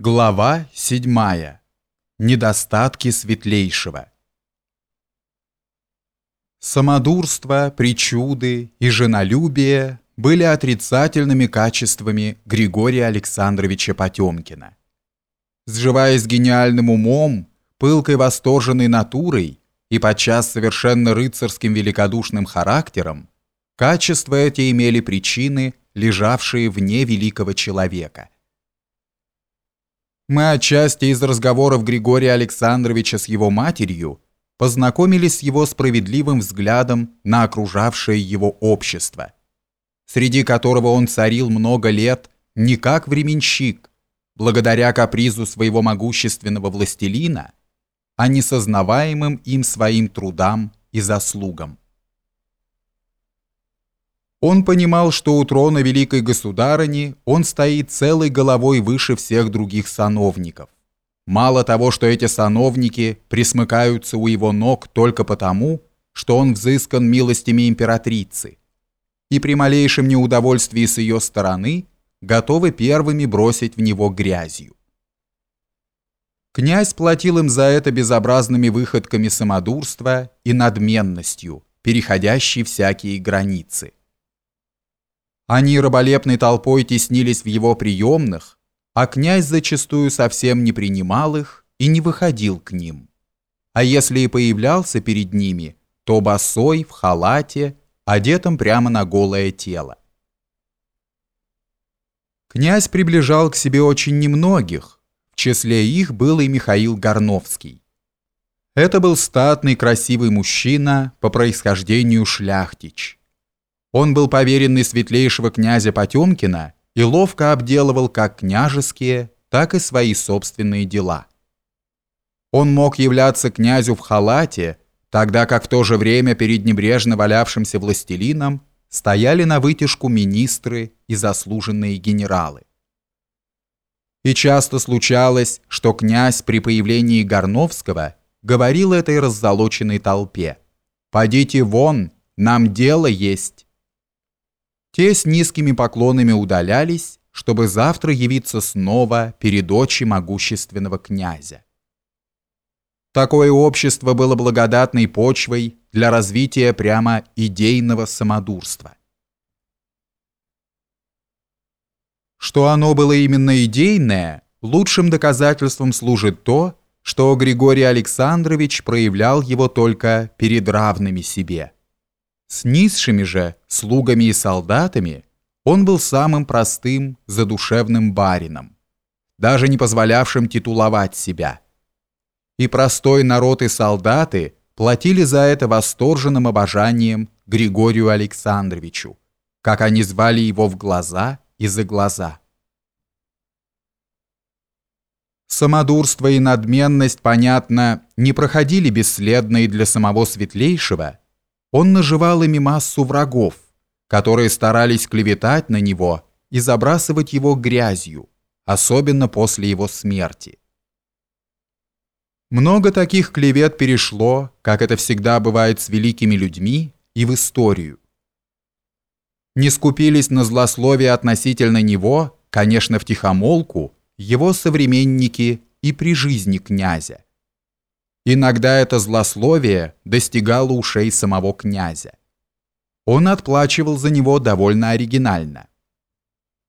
Глава 7. Недостатки светлейшего. Самодурство, причуды и женолюбие были отрицательными качествами Григория Александровича Потемкина. Сживаясь гениальным умом, пылкой восторженной натурой и подчас совершенно рыцарским великодушным характером, качества эти имели причины, лежавшие вне великого человека – мы отчасти из разговоров Григория Александровича с его матерью познакомились с его справедливым взглядом на окружавшее его общество, среди которого он царил много лет не как временщик, благодаря капризу своего могущественного властелина, а несознаваемым им своим трудам и заслугам. Он понимал, что у трона великой государыни он стоит целой головой выше всех других сановников. Мало того, что эти сановники присмыкаются у его ног только потому, что он взыскан милостями императрицы, и при малейшем неудовольствии с ее стороны готовы первыми бросить в него грязью. Князь платил им за это безобразными выходками самодурства и надменностью, переходящей всякие границы. Они раболепной толпой теснились в его приемных, а князь зачастую совсем не принимал их и не выходил к ним. А если и появлялся перед ними, то босой, в халате, одетом прямо на голое тело. Князь приближал к себе очень немногих, в числе их был и Михаил Горновский. Это был статный красивый мужчина, по происхождению шляхтич. Он был поверенный светлейшего князя Потемкина и ловко обделывал как княжеские, так и свои собственные дела. Он мог являться князю в халате, тогда как в то же время перед небрежно валявшимся властелином стояли на вытяжку министры и заслуженные генералы. И часто случалось, что князь при появлении Горновского говорил этой раззолоченной толпе «Подите вон, нам дело есть». Те с низкими поклонами удалялись, чтобы завтра явиться снова перед очи могущественного князя. Такое общество было благодатной почвой для развития прямо идейного самодурства. Что оно было именно идейное, лучшим доказательством служит то, что Григорий Александрович проявлял его только перед равными себе – с низшими же, слугами и солдатами, он был самым простым, задушевным барином, даже не позволявшим титуловать себя. И простой народ и солдаты платили за это восторженным обожанием Григорию Александровичу, как они звали его в глаза и за глаза. Самодурство и надменность, понятно, не проходили бесследно и для самого Светлейшего, он наживал ими массу врагов, которые старались клеветать на него и забрасывать его грязью, особенно после его смерти. Много таких клевет перешло, как это всегда бывает с великими людьми, и в историю. Не скупились на злословие относительно него, конечно, в тихомолку, его современники и при жизни князя. Иногда это злословие достигало ушей самого князя. Он отплачивал за него довольно оригинально.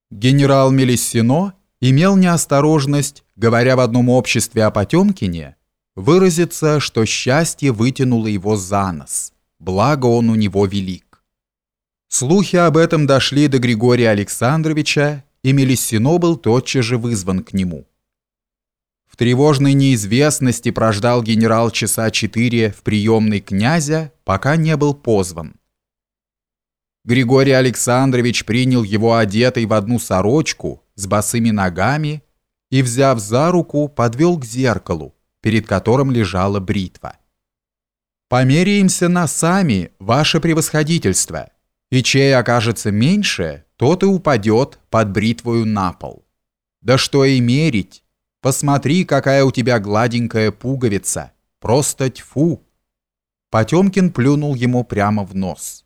Генерал Мелиссино имел неосторожность, говоря в одном обществе о Потемкине, выразиться, что счастье вытянуло его за нос, благо он у него велик. Слухи об этом дошли до Григория Александровича, и Мелиссино был тотчас же вызван к нему тревожной неизвестности прождал генерал часа четыре в приемной князя, пока не был позван. Григорий Александрович принял его одетый в одну сорочку с босыми ногами и, взяв за руку, подвел к зеркалу, перед которым лежала бритва. «Померяемся носами, ваше превосходительство, и чей окажется меньше, тот и упадет под бритвою на пол. Да что и мерить!» Посмотри, какая у тебя гладенькая пуговица. Просто тьфу!» Потемкин плюнул ему прямо в нос.